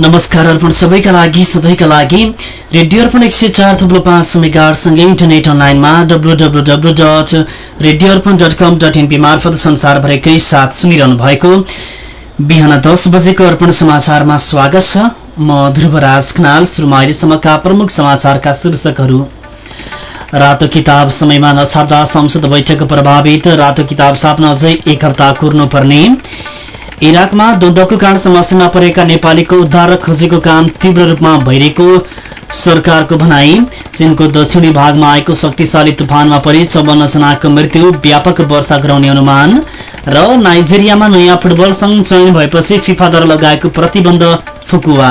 नमस्कार अर्पण सबैका लागि सधैँका लागि रेडियो अर्पण एक सय चार थुप्रो पाँच मेगासँगै इन्टरनेट अनलाइनमा W W W dot radio Arpan dot com dot NP मार्फत संसारभरिकै साथ सुनिरहनु भएको बिहान दस बजेको अर्पण समाचारमा स्वागत छ। म ध्रुवराज खनाल सुरुमा अहिलेसम्मका प्रमुख समाचारका शीर्षकहरू। रातो किताब समयमा नछाप्दा संसद बैठक प्रभावित। रातो किताब छाप्न अझै एक हप्ता कुर्नुपर्ने। इराकमा द्वन्द्वको कारण समस्यामा परेका नेपालीको उद्धार र खोजेको काम तीव्र रूपमा भइरहेको सरकारको भनाई। चीनको दक्षिणी भागमा आएको शक्तिशाली तुफानमा परि चौवन्न जनाको मृत्यु व्यापक वर्षा गराउने अनुमान र नाइजेरियामा नयाँ फुटबल संघ चयन भएपछि फिफाद्वारा लगाएको प्रतिबन्ध फुकुवा।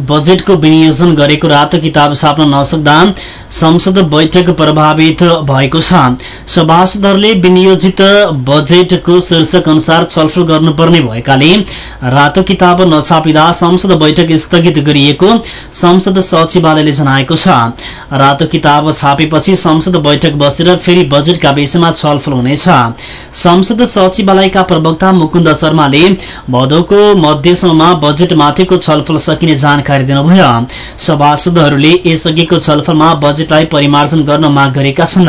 बजेटको विनियोजन गरेको रातो किताब छाप्न नसक्दा संसद बैठक प्रभावित भएको छ। सभासदहरूले विनियोजित बजेटको शीर्षक अनुसार छलफल गर्नुपर्ने भएकाले रातो किताब नछापिँदा संसद बैठक स्थगित गरिएको संसद सचिवालयले जनाएको छ। रातो किताब छापेपछि संसद बैठक बसेर फेरि बजेटका विषयमा छलफल हुनेछ। संसद सचिवालयका प्रवक्ता मुकुन्द शर्माले भदौको मध्यसम्ममा बजेटमाथिको छलफल सकिने जानकारी दिनुभयो। सभासदहरूले यसअघिको छलफलमा बजेट बजेटलाई परिमार्जन गर्न माग गरेका छन्।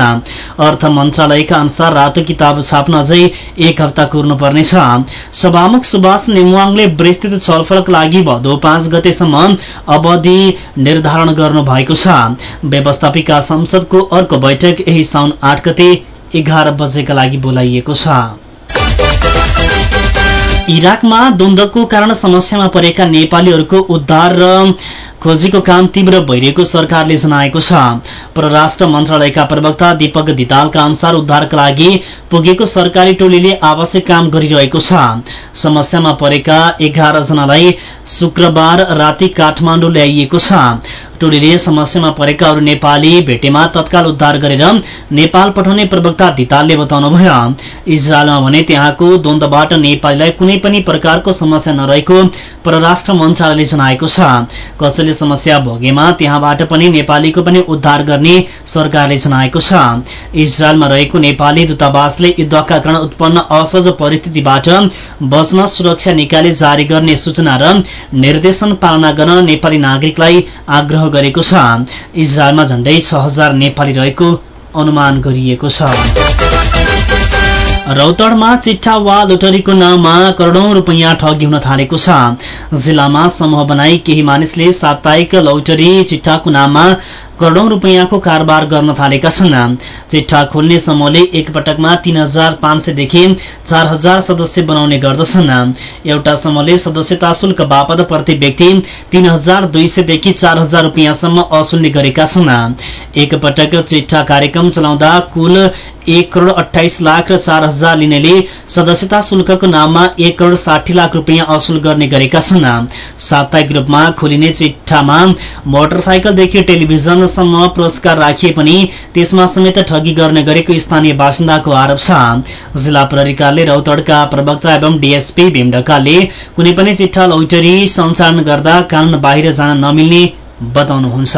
अर्थ मन्त्रालयका अनुसार रातो किताब छाप्न अझै एक हप्ता कुर्नुपर्नेछ। सभामुख सुभाष नेमुवाङले विस्तृत छलफलका लागि भदौ पाँच गतेसम्म अवधि निर्धारण गर्नु भएको छ। व्यवस्थापिका संसदको अर्को बैठक यही साउन आठ गते एघार बजेका लागि बोलाइएको छ। इराकमा द्वन्दको कारण समस्यामा परेका नेपालीहरूको उद्धार र खोजीको काम तीव्र भइरहेको सरकारले जनाएको छ। परराष्ट्र मन्त्रालयका प्रवक्ता दीपक धितालका अनुसार उद्धारका लागि पुगेको सरकारी टोलीले आवश्यक काम गरिरहेको छ। समस्यामा परेका एघार जनालाई शुक्रबार राति काठमाडौँ ल्याइएको छ। टोलीले समस्यामा परेका अरू नेपाली भेटेमा तत्काल उद्धार गरेर नेपाल पठाउने प्रवक्ता धितालले बताउनुभयो। इजरायलमा भने त्यहाँको द्वन्द्वबाट नेपालीलाई कुनै पनि प्रकारको समस्या नरहेको परराष्ट्र मन्त्रालयले जनाएको छ। कसैले समस्या भोगेमा त्यहाँबाट पनि नेपालीको पनि उद्धार गर्ने सरकारले जनाएको छ। इजरायलमा रहेको नेपाली दूतावासले युद्धका कारण उत्पन्न असहज परिस्थितिबाट बच्न सुरक्षा निकायले जारी गर्ने सूचना र निर्देशन पालना गर्न नेपाली नागरिकलाई आग्रह गरेको छ। इजरायलमा झण्डै छ नेपाली रहेको अनुमान गरिएको छ। रौतडमा चिट्ठा वा लोटरीको नाममा करोडौं रुपियाँ ठगी हुन थालेको छ। जिल्लामा समूह बनाई केही मानिसले साप्ताहिक लौटरी चिट्ठाको नाममा करोडौं रुपियाँको कारोबार गर्न थालेका छन्। चिट्ठा खोल्ने समूहले एकपटकमा तीन हजार पाँच सयदेखि चार हजार सदस्य बनाउने गर्दछन्। एउटा समूहले सदस्यता शुल्क बापत प्रति व्यक्ति तीन हजार दुई सयदेखि चार हजार रुपियाँसम्म असुल्ने गरेका छन्। एकपटक चिट्ठा कार्यक्रम चलाउँदा कुल एक करोड़ अठाइस लाख र चार हजार लिनेले सदस्यता शुल्कको नाममा एक करोड़ साठी लाख रुपियाँ असुल गर्ने गरेका छन्। साप्ताहिक रूपमा खोलिने चिट्ठामा मोटरसाइकलदेखि टेलिभिजन सम्म पुरस्कार राखिए पनि त्यसमा समेत ठगी गर्ने गरेको स्थानीय बासिन्दाको आरोप छ। जिल्ला प्रहरी रौतडका प्रवक्ता एवं डीएसपी भीमढकालले कुनै पनि चिट्ठा लौटरी सञ्चालन गर्दा कानून बाहिर जान नमिल्ने बताउनुहुन्छ।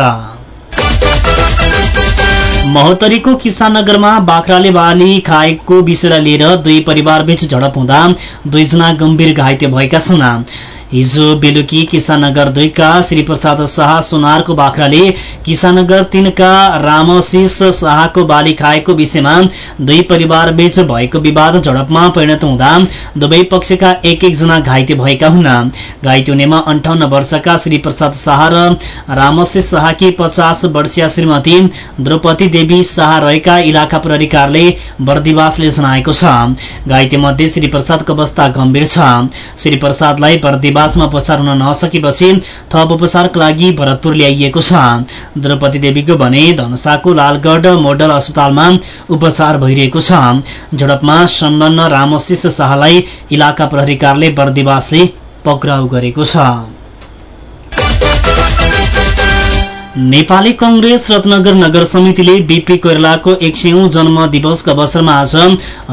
महोत्तरीको किसाननगरमा बाख्राले बाली खाएको विषयलाई लिएर दुई परिवारबीच झडप हुँदा दुईजना गम्भीर घाइते भएका छन्। हिजो बेलुकी किसाननगर दुईका श्रीप्रसाद शाह सोनारको बाख्राले किसाननगर तीनका रामशिष शाहको बाली खाएको विषयमा दुई परिवार बीच भएको विवाद झडपमा परिणत हुँदा दुवै पक्षका एक एकजना घाइते भएका हुन्। घाइते हुनेमा अन्ठाउन्न वर्षका श्रीप्रसाद शाह र रामशिष शाहकी पचास वर्षीय श्रीमती द्रौपदी देवी शाह रहेका इलाका प्रहरी कार्यालय बर्दिवासले जनाएको छ। घाइते मध्ये श्रीप्रसादको अवस्था गम्भीर छ। श्रीप्रसादलाई बर्दिवास इलाजमा उपचार हुन नसकेपछि थप उपचारका लागि भरतपुर ल्याइएको छ। द्रौपदी देवीको भने धनुषाको लालगढ मोडल अस्पतालमा उपचार भइरहेको छ। झडपमा संलग्न रामशिष शाहलाई इलाका प्रहरी कार्यालय बर्दिवासले पक्राउ गरेको छ। नेपाली कंग्रेस रत्नगर नगर समितिले बीपी कोइरालाको एक सयौं जन्म दिवसको अवसरमा आज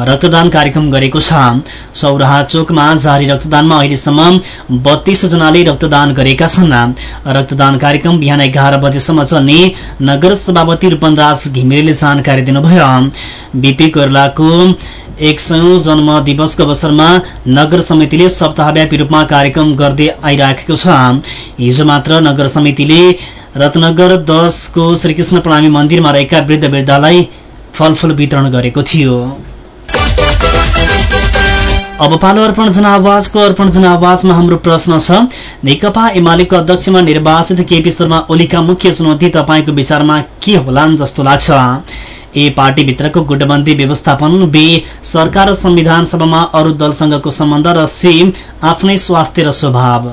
रक्तदान कार्यक्रम गरेको छ। सौराहा चोकमा जारी रक्तदानमा अहिलेसम्म बत्तीस जनाले रक्तदान गरेका छन्। रक्तदान कार्यक्रम बिहान एघार बजेसम्म चल्ने नगर सभापति रूपनराज घिमिरेले जानकारी दिनुभयो। बीपी कोइरालाको एक सयौं जन्म दिवसको अवसरमा नगर समितिले सप्ताहव्यापी रूपमा कार्यक्रम गर्दै आइराखेको छ। हिजो मात्र नगर समितिले रत्नगर दशको श्रीकृष्ण प्रणामी मन्दिरमा रहेका वृद्ध वृद्धालाई फलफूल वितरण गरेको थियो। अब पालो अर्पण जनावाजको अर्पण जनावाजमा हाम्रो प्रश्न छ नेकपा एमालेको अध्यक्षमा निर्वाचित केपी शर्मा ओलीका मुख्य चुनौती तपाईँको विचारमा के होलान् जस्तो लाग्छ? ए पार्टीभित्रको गुटबन्दी व्यवस्थापन बे सरकार र संविधान सभामा अरू दलसँगको सम्बन्ध र सी आफ्नै स्वास्थ्य र स्वभाव।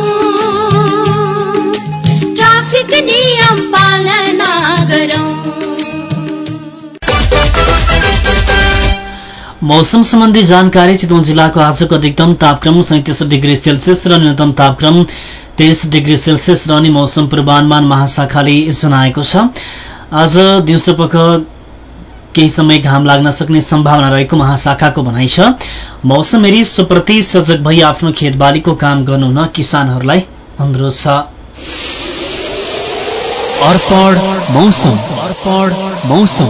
मौसम सम्बन्धी जानकारी चितवन जिल्लाको आजको अधिकतम तापक्रम सैतिस डिग्री सेल्सियस र न्यूनतम तापक्रम तेइस डिग्री सेल्सियस रहने मौसम पूर्वानुमान महाशाखाले जनाएको छ। आज दिउँसो पख केही समय घाम लाग्न सक्ने सम्भावना रहेको महाशाखाको भनाइ छ। मौसम हेरी सुप्रति सजग भई आफ्नो खेतबालीको काम गर्नुहुन किसानहरूलाई अनुरोध छ। मौसम। मौसम।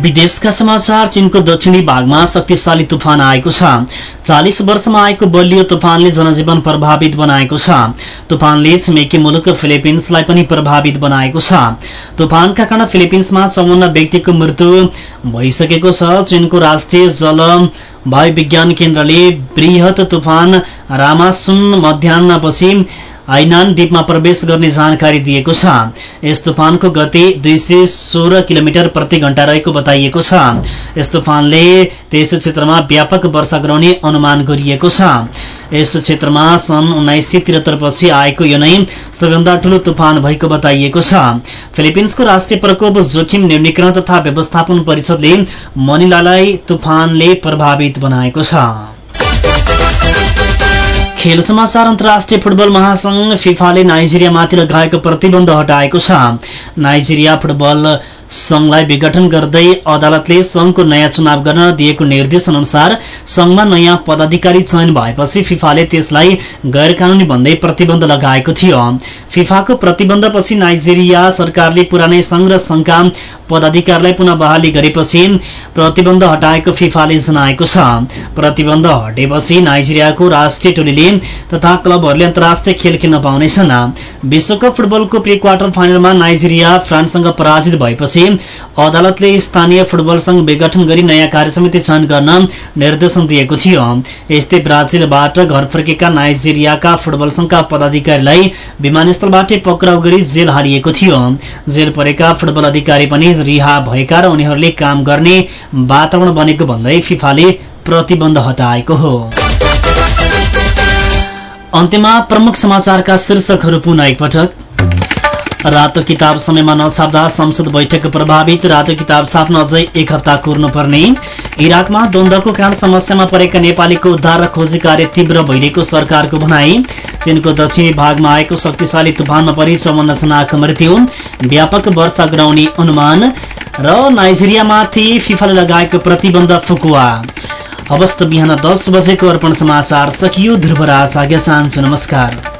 विदेशका समाचार चीनको दक्षिणी भागमा शक्तिशाली तुफान आएको छ। चालिस वर्षमा आएको बलियो तुफानले जनजीवन प्रभावित बनाएको छ। तुफानले छिमेकी मुलुक फिलिपिन्सलाई पनि प्रभावित बनाएको छ। तुफानका कारण फिलिपिन्समा चौवन्न व्यक्तिको मृत्यु भइसकेको छ। चीनको राष्ट्रिय जल वायुविज्ञान केन्द्रले वृहत तुफान रामासुन मध्याहपछि आइनान द्वीपमा प्रवेश गर्ने जानकारी दिएको छ। यस तुफानको गति दुई सय सोह्र किलोमिटर प्रति घण्टा रहेको बताइएको छ। यस तुफानले त्यस क्षेत्रमा व्यापक वर्षा गराउने अनुमान गरिएको छ। यस क्षेत्रमा सन् उन्नाइस सय त्रिहत्तर पछि आएको यो नै सबैभन्दा ठूलो तुफान भएको बताइएको छ। फिलिपिन्सको राष्ट्रिय प्रकोप जोखिम न्यूनीकरण तथा व्यवस्थापन परिषदले मनिलालाई तुफानले प्रभावित बनाएको छ। खेल समाचार अन्तर्राष्ट्रिय फुटबल महासंघ फिफाले नाइजेरियामाथि लगाएको प्रतिबन्ध हटाएको छ। नाइजेरिया फुटबल संघलाई विघटन गर्दै अदालतले संघको नयाँ चुनाव गर्न दिएको निर्देश अनुसार संघमा नयाँ पदाधिकारी चयन भएपछि फिफाले त्यसलाई गैर कानूनी भन्दै प्रतिबन्ध लगाएको थियो। फिफाको प्रतिबन्धपछि नाइजेरिया सरकारले पुरानै संघ र संघका पदाधिकारीलाई पुनः बहाली गरेपछि प्रतिबन्ध हटाएको फिफाले जनाएको छ। प्रतिबन्ध हटेपछि नाइजेरियाको राष्ट्रिय टोलीले तथा क्लबहरूले अन्तर्राष्ट्रिय खेल खेल्न पाउनेछन्। विश्वकप फुटबलको प्री क्वार्टर फाइनलमा नाइजेरिया फ्रान्ससँग पराजित भएपछि अदालतले स्थानीय फुटबल संघ विघटन गरी नयाँ कार्यसमिति चयन गर्न निर्देशन दिएको थियो। यस्तै ब्राजिलबाट घर फर्केका नाइजेरियाका फुटबल संघका पदाधिकारीलाई विमानस्थलबाटै पक्राउ गरी जेल हालिएको थियो। जेल परेका फुटबल अधिकारी पनि रिहा भएका र उनीहरूले काम गर्ने वातावरण बनेको भन्दै फिफाले प्रतिबन्ध हटाएको हो। अन्त्यमा प्रमुख समाचारका शीर्षकहरू पुनः एकपटक। रातो किताब समयमा नछाप्दा संसद बैठक प्रभावित। रातो किताब छाप्न अझै एक हप्ता कुर्नुपर्ने। इराकमा द्वन्द्वको कारण समस्यामा परेका नेपालीको उद्धार र खोजी कार्य तीव्र भइरहेको सरकारको भनाई। चीनको दक्षिणी भागमा आएको शक्तिशाली तुफानमा परि चौवन्न जनाको मृत्यु व्यापक वर्षा गराउने अनुमान र नाइजेरियामाथि फिफाले लगाएको प्रतिबन्ध फुकुवा। अवस्थ बिहान दस बजेको अर्पण समाचार सकियो। ध्रुवराज आज्ञा चाहन्छु नमस्कार।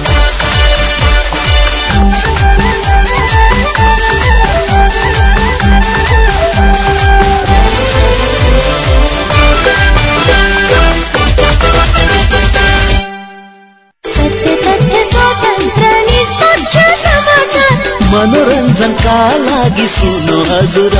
मनोरञ्जनका लागि सुन्नु हजुर।